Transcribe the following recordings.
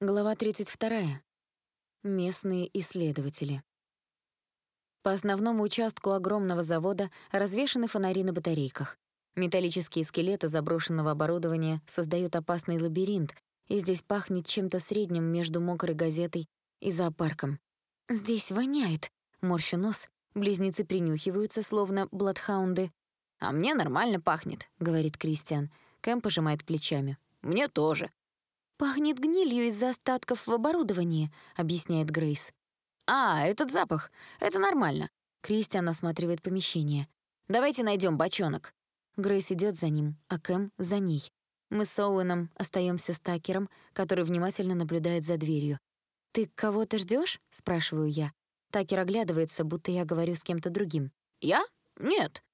Глава 32. Местные исследователи. По основному участку огромного завода развешаны фонари на батарейках. Металлические скелеты заброшенного оборудования создают опасный лабиринт, и здесь пахнет чем-то средним между мокрой газетой и зоопарком. «Здесь воняет», — морщу нос. Близнецы принюхиваются, словно бладхаунды. «А мне нормально пахнет», — говорит Кристиан. Кэм пожимает плечами. «Мне тоже». «Пахнет гнилью из-за остатков в оборудовании», — объясняет Грейс. «А, этот запах. Это нормально». Кристиан осматривает помещение. «Давайте найдем бочонок». Грейс идет за ним, а Кэм — за ней. Мы с Оуэном остаемся с Такером, который внимательно наблюдает за дверью. «Ты кого-то ждешь? спрашиваю я. Такер оглядывается, будто я говорю с кем-то другим. «Я? Нет».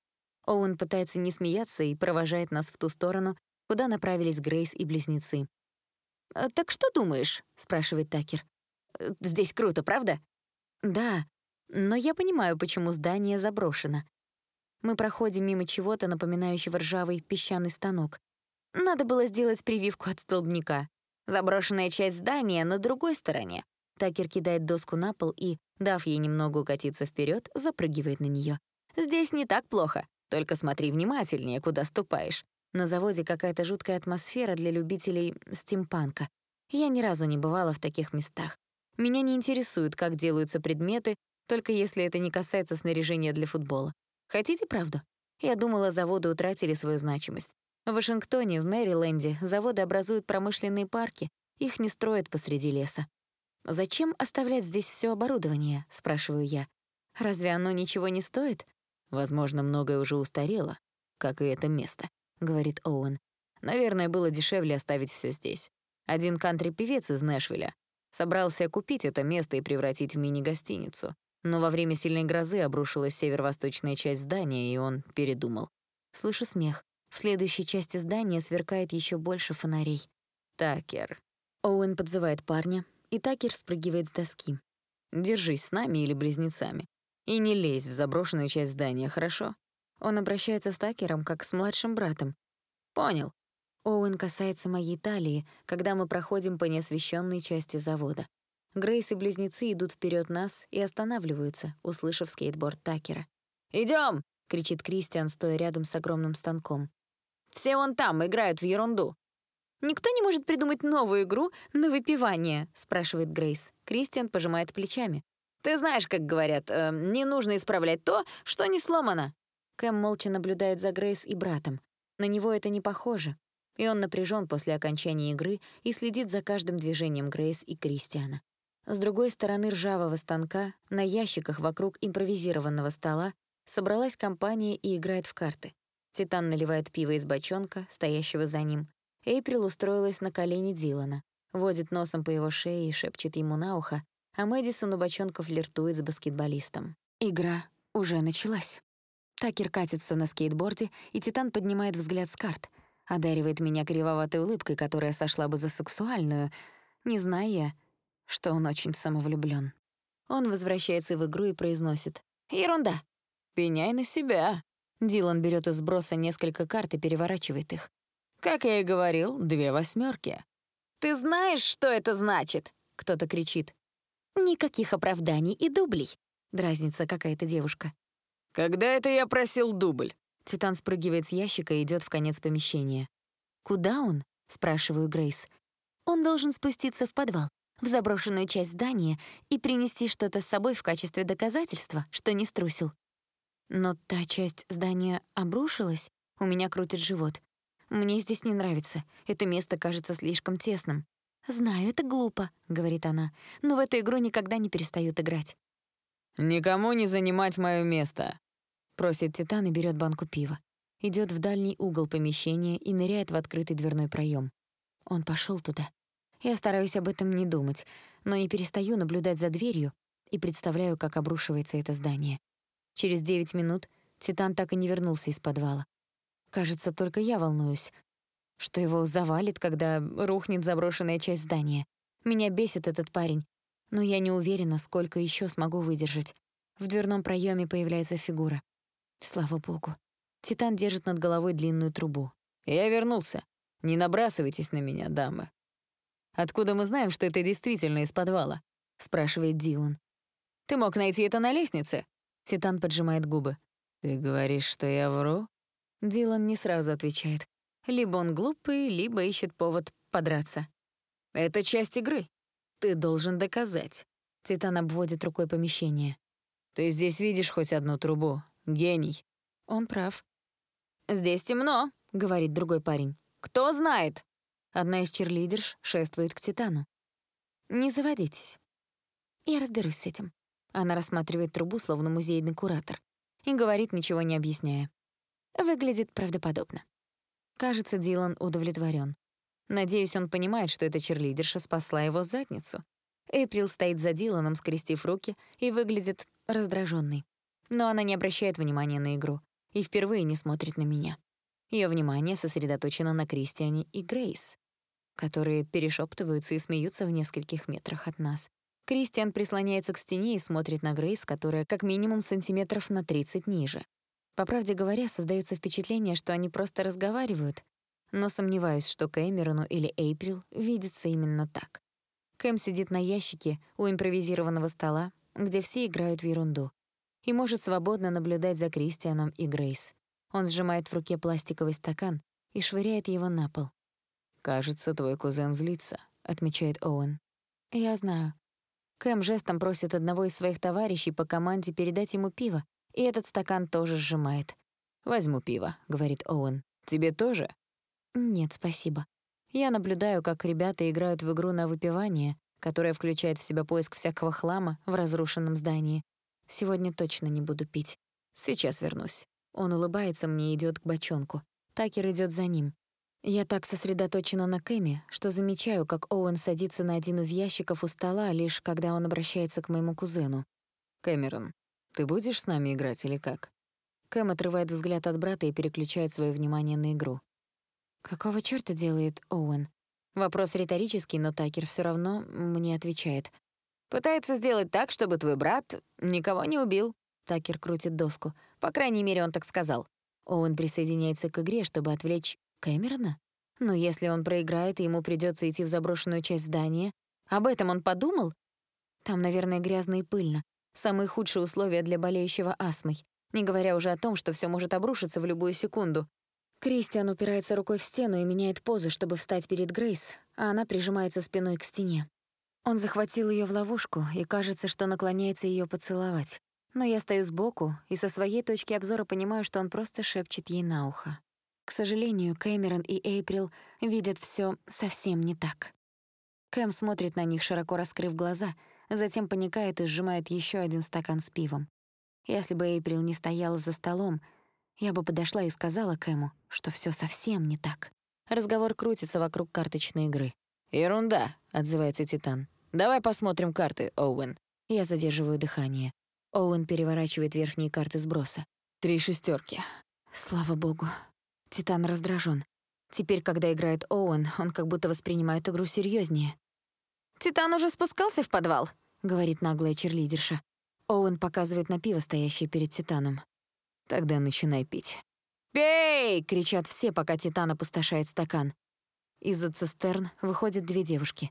Оуэн пытается не смеяться и провожает нас в ту сторону, куда направились Грейс и близнецы. «Э, «Так что думаешь?» — спрашивает Такер. «Э, «Здесь круто, правда?» «Да, но я понимаю, почему здание заброшено. Мы проходим мимо чего-то, напоминающего ржавый песчаный станок. Надо было сделать прививку от столбняка. Заброшенная часть здания на другой стороне». Такер кидает доску на пол и, дав ей немного укатиться вперед, запрыгивает на нее. «Здесь не так плохо, только смотри внимательнее, куда ступаешь. На заводе какая-то жуткая атмосфера для любителей стимпанка. Я ни разу не бывала в таких местах. Меня не интересует, как делаются предметы, только если это не касается снаряжения для футбола. Хотите правду? Я думала, заводы утратили свою значимость. В Вашингтоне, в Мэриленде заводы образуют промышленные парки, их не строят посреди леса. «Зачем оставлять здесь все оборудование?» — спрашиваю я. «Разве оно ничего не стоит?» «Возможно, многое уже устарело, как и это место», — говорит Оуэн. «Наверное, было дешевле оставить все здесь. Один кантри-певец из Нэшвилля собрался купить это место и превратить в мини-гостиницу. Но во время сильной грозы обрушилась северо-восточная часть здания, и он передумал. Слышу смех. В следующей части здания сверкает еще больше фонарей. «Такер». Оуэн подзывает парня, и Такер спрыгивает с доски. «Держись с нами или близнецами. И не лезь в заброшенную часть здания, хорошо?» Он обращается с Такером, как с младшим братом. «Понял». Оуэн касается моей талии, когда мы проходим по неосвещенной части завода. Грейс и близнецы идут вперед нас и останавливаются, услышав скейтборд Такера. Идем! кричит Кристиан, стоя рядом с огромным станком. «Все вон там играют в ерунду». «Никто не может придумать новую игру на выпивание?» — спрашивает Грейс. Кристиан пожимает плечами. «Ты знаешь, как говорят, э, не нужно исправлять то, что не сломано». Кэм молча наблюдает за Грейс и братом. На него это не похоже. И он напряжен после окончания игры и следит за каждым движением Грейс и Кристиана. С другой стороны ржавого станка, на ящиках вокруг импровизированного стола, собралась компания и играет в карты. Титан наливает пиво из бочонка, стоящего за ним. Эйприл устроилась на колени Дилана, водит носом по его шее и шепчет ему на ухо, а Мэдисон у бочонка флиртует с баскетболистом. Игра уже началась. Такер катится на скейтборде, и Титан поднимает взгляд с карт, одаривает меня кривоватой улыбкой, которая сошла бы за сексуальную, не зная я, что он очень самовлюблён. Он возвращается в игру и произносит «Ерунда! Пеняй на себя!» Дилан берет из сброса несколько карт и переворачивает их. «Как я и говорил, две восьмерки. «Ты знаешь, что это значит?» — кто-то кричит. «Никаких оправданий и дублей», — дразнится какая-то девушка. «Когда это я просил дубль?» Титан спрыгивает с ящика и идёт в конец помещения. «Куда он?» — спрашиваю Грейс. «Он должен спуститься в подвал в заброшенную часть здания и принести что-то с собой в качестве доказательства, что не струсил. Но та часть здания обрушилась, у меня крутит живот. Мне здесь не нравится, это место кажется слишком тесным. «Знаю, это глупо», — говорит она, «но в эту игру никогда не перестают играть». «Никому не занимать моё место», — просит Титан и берёт банку пива. Идёт в дальний угол помещения и ныряет в открытый дверной проём. Он пошёл туда. Я стараюсь об этом не думать, но не перестаю наблюдать за дверью и представляю, как обрушивается это здание. Через девять минут Титан так и не вернулся из подвала. Кажется, только я волнуюсь, что его завалит, когда рухнет заброшенная часть здания. Меня бесит этот парень, но я не уверена, сколько еще смогу выдержать. В дверном проеме появляется фигура. Слава богу. Титан держит над головой длинную трубу. «Я вернулся. Не набрасывайтесь на меня, дамы». «Откуда мы знаем, что это действительно из подвала?» — спрашивает Дилан. «Ты мог найти это на лестнице?» Титан поджимает губы. «Ты говоришь, что я вру?» Дилан не сразу отвечает. Либо он глупый, либо ищет повод подраться. «Это часть игры. Ты должен доказать». Титан обводит рукой помещение. «Ты здесь видишь хоть одну трубу? Гений». Он прав. «Здесь темно», — говорит другой парень. «Кто знает?» Одна из черлидерш шествует к Титану. «Не заводитесь. Я разберусь с этим». Она рассматривает трубу, словно музейный куратор, и говорит, ничего не объясняя. Выглядит правдоподобно. Кажется, Дилан удовлетворен. Надеюсь, он понимает, что эта черлидерша спасла его задницу. Эйприл стоит за Диланом, скрестив руки, и выглядит раздраженной. Но она не обращает внимания на игру и впервые не смотрит на меня. Ее внимание сосредоточено на Кристиане и Грейс, которые перешептываются и смеются в нескольких метрах от нас. Кристиан прислоняется к стене и смотрит на Грейс, которая как минимум сантиметров на 30 ниже. По правде говоря, создается впечатление, что они просто разговаривают, но сомневаюсь, что Кэмерону или Эйприл видится именно так. Кэм сидит на ящике у импровизированного стола, где все играют в ерунду, и может свободно наблюдать за Кристианом и Грейс. Он сжимает в руке пластиковый стакан и швыряет его на пол. «Кажется, твой кузен злится», — отмечает Оуэн. «Я знаю». Кэм жестом просит одного из своих товарищей по команде передать ему пиво, и этот стакан тоже сжимает. «Возьму пиво», — говорит Оуэн. «Тебе тоже?» «Нет, спасибо». Я наблюдаю, как ребята играют в игру на выпивание, которая включает в себя поиск всякого хлама в разрушенном здании. Сегодня точно не буду пить. Сейчас вернусь. Он улыбается мне и идёт к бочонку. Такер идёт за ним. Я так сосредоточена на Кэме, что замечаю, как Оуэн садится на один из ящиков у стола, лишь когда он обращается к моему кузену. «Кэмерон, ты будешь с нами играть или как?» Кэм отрывает взгляд от брата и переключает своё внимание на игру. «Какого чёрта делает Оуэн?» Вопрос риторический, но Такер всё равно мне отвечает. «Пытается сделать так, чтобы твой брат никого не убил». Такер крутит доску. По крайней мере, он так сказал. Оуэн присоединяется к игре, чтобы отвлечь Кэмерона? Но если он проиграет, ему придётся идти в заброшенную часть здания, об этом он подумал? Там, наверное, грязно и пыльно. Самые худшие условия для болеющего астмой. Не говоря уже о том, что всё может обрушиться в любую секунду. Кристиан упирается рукой в стену и меняет позу, чтобы встать перед Грейс, а она прижимается спиной к стене. Он захватил её в ловушку и кажется, что наклоняется её поцеловать. Но я стою сбоку и со своей точки обзора понимаю, что он просто шепчет ей на ухо. К сожалению, Кэмерон и Эйприл видят всё совсем не так. Кэм смотрит на них, широко раскрыв глаза, затем паникает и сжимает ещё один стакан с пивом. Если бы Эйприл не стояла за столом, я бы подошла и сказала Кэму, что всё совсем не так. Разговор крутится вокруг карточной игры. «Ерунда», — отзывается Титан. «Давай посмотрим карты, Оуэн». Я задерживаю дыхание. Оуэн переворачивает верхние карты сброса. Три шестерки. Слава богу. Титан раздражен. Теперь, когда играет Оуэн, он как будто воспринимает игру серьезнее. «Титан уже спускался в подвал», — говорит наглая черлидерша. Оуэн показывает на пиво, стоящее перед Титаном. Тогда начинай пить. «Пей!» — кричат все, пока Титан опустошает стакан. Из-за цистерн выходят две девушки.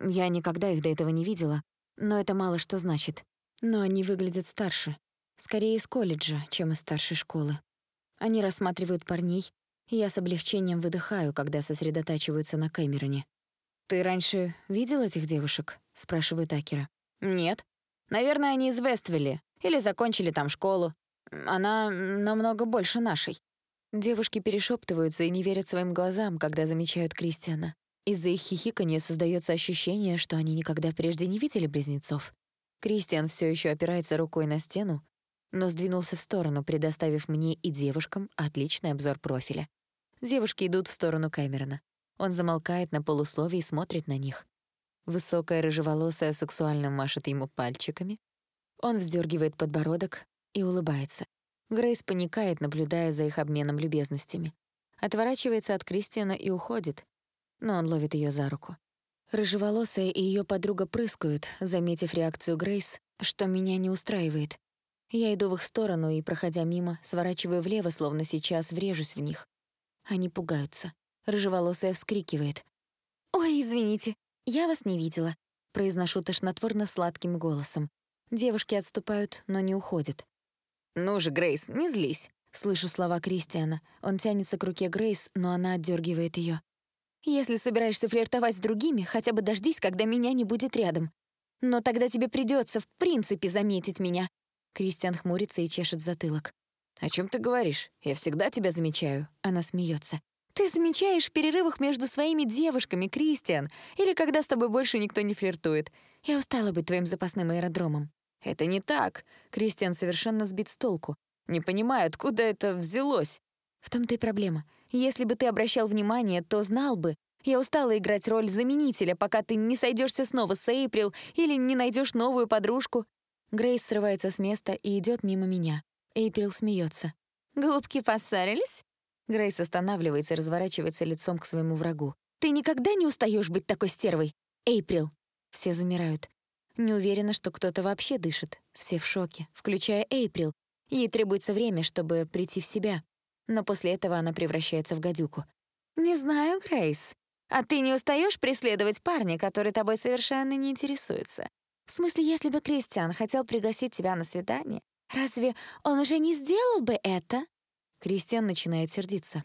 Я никогда их до этого не видела, но это мало что значит. Но они выглядят старше. Скорее из колледжа, чем из старшей школы. Они рассматривают парней, и я с облегчением выдыхаю, когда сосредотачиваются на Кэмероне. «Ты раньше видел этих девушек?» — спрашивает Акера. «Нет. Наверное, они из Вествилли или закончили там школу. Она намного больше нашей». Девушки перешептываются и не верят своим глазам, когда замечают Кристиана. Из-за их хихикания создается ощущение, что они никогда прежде не видели близнецов. Кристиан все еще опирается рукой на стену, но сдвинулся в сторону, предоставив мне и девушкам отличный обзор профиля. Девушки идут в сторону Кэмерона. Он замолкает на полусловие и смотрит на них. Высокая рыжеволосая сексуально машет ему пальчиками. Он вздергивает подбородок и улыбается. Грейс паникает, наблюдая за их обменом любезностями. Отворачивается от Кристиана и уходит, но он ловит ее за руку. Рыжеволосая и ее подруга прыскают, заметив реакцию Грейс, что меня не устраивает. Я иду в их сторону и, проходя мимо, сворачиваю влево, словно сейчас врежусь в них. Они пугаются. Рыжеволосая вскрикивает. «Ой, извините». «Я вас не видела», — произношу тошнотворно-сладким голосом. Девушки отступают, но не уходят. «Ну же, Грейс, не злись», — слышу слова Кристиана. Он тянется к руке Грейс, но она отдергивает ее. «Если собираешься флиртовать с другими, хотя бы дождись, когда меня не будет рядом. Но тогда тебе придется в принципе заметить меня». Кристиан хмурится и чешет затылок. «О чем ты говоришь? Я всегда тебя замечаю». Она смеется. «Ты замечаешь в перерывах между своими девушками, Кристиан, или когда с тобой больше никто не флиртует. Я устала быть твоим запасным аэродромом». «Это не так». Кристиан совершенно сбит с толку. «Не понимаю, откуда это взялось?» «В том-то и проблема. Если бы ты обращал внимание, то знал бы. Я устала играть роль заменителя, пока ты не сойдешься снова с Эйприл или не найдешь новую подружку». Грейс срывается с места и идет мимо меня. Эйприл смеется. «Голубки поссорились?» Грейс останавливается и разворачивается лицом к своему врагу. «Ты никогда не устаешь быть такой стервой? Эйприл!» Все замирают. Не уверена, что кто-то вообще дышит. Все в шоке, включая Эйприл. Ей требуется время, чтобы прийти в себя. Но после этого она превращается в гадюку. «Не знаю, Грейс. А ты не устаешь преследовать парня, который тобой совершенно не интересуется? В смысле, если бы Кристиан хотел пригласить тебя на свидание, Разве он уже не сделал бы это?» Кристиан начинает сердиться.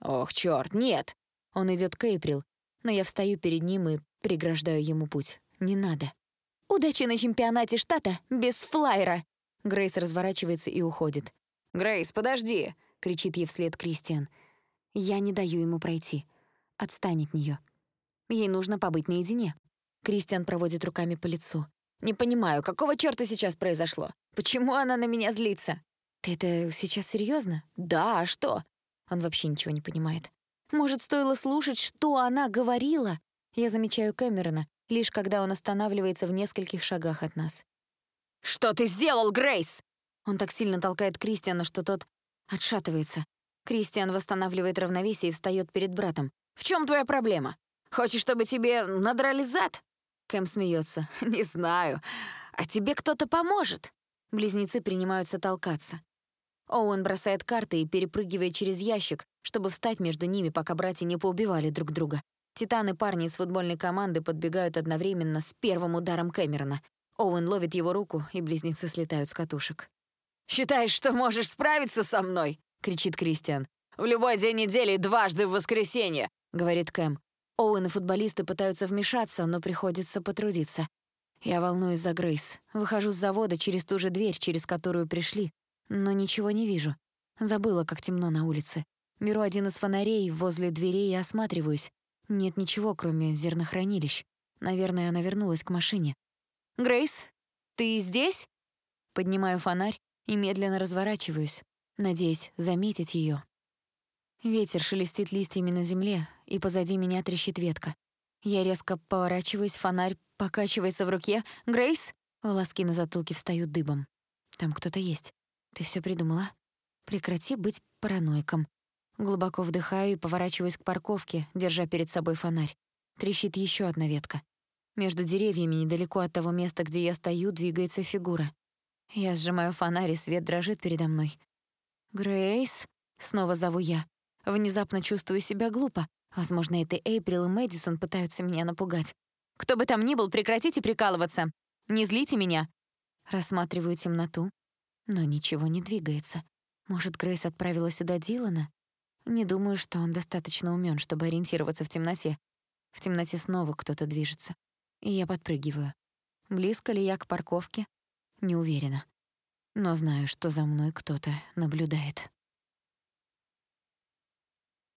«Ох, чёрт, нет!» Он идёт к Эйприл, но я встаю перед ним и преграждаю ему путь. Не надо. «Удачи на чемпионате штата без флайера!» Грейс разворачивается и уходит. «Грейс, подожди!» — кричит ей вслед Кристиан. Я не даю ему пройти. Отстань от неё. Ей нужно побыть наедине. Кристиан проводит руками по лицу. «Не понимаю, какого чёрта сейчас произошло? Почему она на меня злится?» «Ты это сейчас серьезно? «Да, а что?» Он вообще ничего не понимает. «Может, стоило слушать, что она говорила?» Я замечаю Кэмерона, лишь когда он останавливается в нескольких шагах от нас. «Что ты сделал, Грейс?» Он так сильно толкает Кристиана, что тот отшатывается. Кристиан восстанавливает равновесие и встает перед братом. «В чем твоя проблема? Хочешь, чтобы тебе надрали зад?» Кэм смеется. «Не знаю. А тебе кто-то поможет?» Близнецы принимаются толкаться. Оуэн бросает карты и перепрыгивает через ящик, чтобы встать между ними, пока братья не поубивали друг друга. Титаны-парни из футбольной команды подбегают одновременно с первым ударом Кэмерона. Оуэн ловит его руку, и близнецы слетают с катушек. «Считаешь, что можешь справиться со мной?» — кричит Кристиан. «В любой день недели дважды в воскресенье!» — говорит Кэм. Оуэн и футболисты пытаются вмешаться, но приходится потрудиться. Я волнуюсь за Грейс. Выхожу с завода через ту же дверь, через которую пришли, но ничего не вижу. Забыла, как темно на улице. Беру один из фонарей возле дверей и осматриваюсь. Нет ничего, кроме зернохранилищ. Наверное, она вернулась к машине. «Грейс, ты здесь?» Поднимаю фонарь и медленно разворачиваюсь, надеясь заметить ее. Ветер шелестит листьями на земле, и позади меня трещит ветка. Я резко поворачиваюсь, фонарь покачивается в руке. «Грейс!» Волоски на затылке встают дыбом. «Там кто-то есть. Ты все придумала? Прекрати быть параноиком». Глубоко вдыхаю и поворачиваюсь к парковке, держа перед собой фонарь. Трещит еще одна ветка. Между деревьями, недалеко от того места, где я стою, двигается фигура. Я сжимаю фонарь, и свет дрожит передо мной. «Грейс?» — снова зову я. Внезапно чувствую себя глупо. Возможно, это Эйприл и Мэдисон пытаются меня напугать. Кто бы там ни был, прекратите прикалываться. Не злите меня. Рассматриваю темноту, но ничего не двигается. Может, Грейс отправила сюда Дилана? Не думаю, что он достаточно умен, чтобы ориентироваться в темноте. В темноте снова кто-то движется. И я подпрыгиваю. Близко ли я к парковке? Не уверена. Но знаю, что за мной кто-то наблюдает.